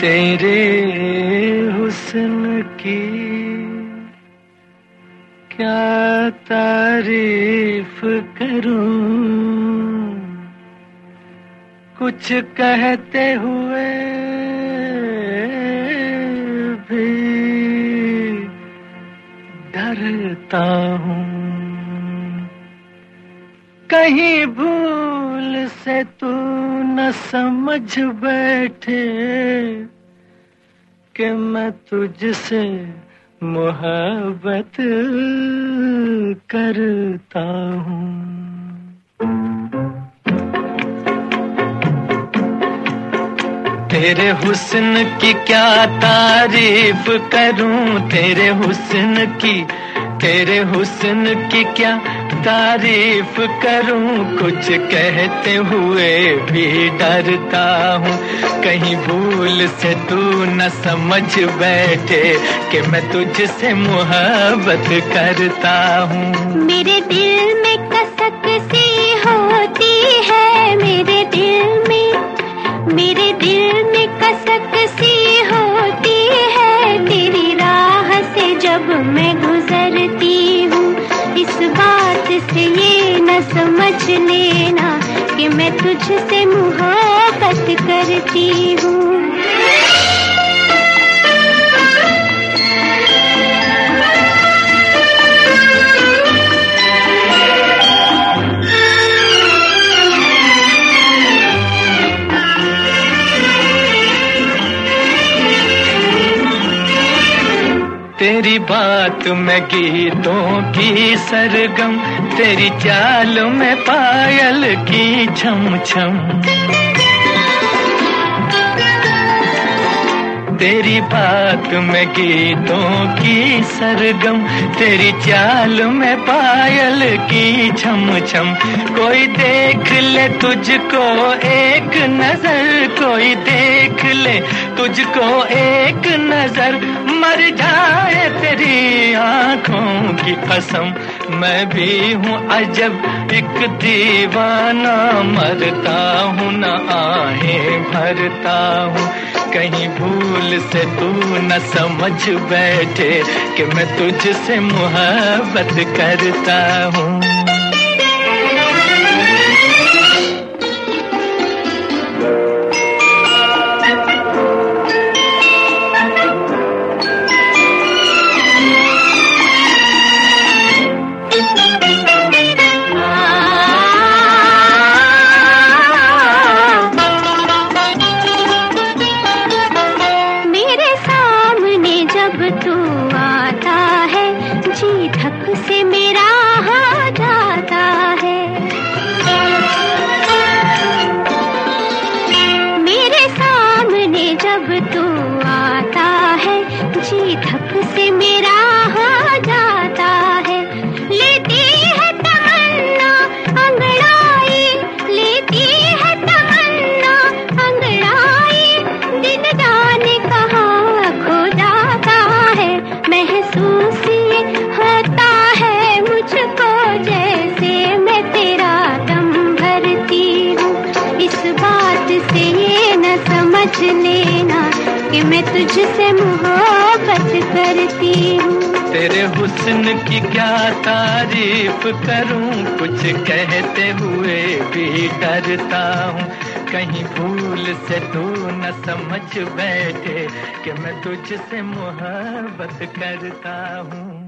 तेरे हुस्न की क्या तारीफ़ करूँ? कुछ कहते हुए भी डरता हूँ। कहीं भूल से तू न समझ बैठे कि मैं तुझसे मोहब्बत करता हूँ। तेरे हुस्न की क्या तारीफ़ करूँ? तेरे हुस्न की, तेरे हुस्न की क्या तारीफ़ करूँ, कुछ कहते हुए भी डरता हूँ। कहीं भूल से तू न समझ बैठे कि मैं तुझसे मोहब्बत करता हूँ। मेरे दिल में कसक सी होती है, मेरे दिल में, मेरे दिल में कसक सी होती है। तेरी राह से जब मैं गुजरती से ये न समझ लेना कि मैं तुझसे मोहब्बत करती हूँ। तेरी बात में गीतों की सरगम तेरी चाल में पायल की छम छम तेरी बात में गीतों की सरगम, तेरी चाल में पायल की छम छम कोई देख ले तुझको एक नज़र, कोई देख ले तुझको एक नज़र। मर जाए तेरी आँखों की कसम। मैं भी हूँ अजब, एक दीवाना। मरता हूँ ना आहे, भरता हूँ। कहीं भूल से तू न समझ बैठे कि मैं तुझसे मोहब्बत करता हूँ। जी धक से मेरा हाथ जाता है। लेती है तमन्ना, अंगड़ाई। लेती है तमन्ना, अंगड़ाई। दिन जाने कहाँ खो जाता है। महसूस ये होता है मुझको जैसे मैं तेरा दम भरती हूँ। इस बात से ये न समझ लेना कि मैं तुझसे मोहब्बत करती हूँ। तेरे हुस्न की क्या तारीफ़ करूँ? कुछ कहते हुए भी डरता हूँ। कहीं भूल से तू न समझ बैठे कि मैं तुझसे मोहब्बत करता हूँ।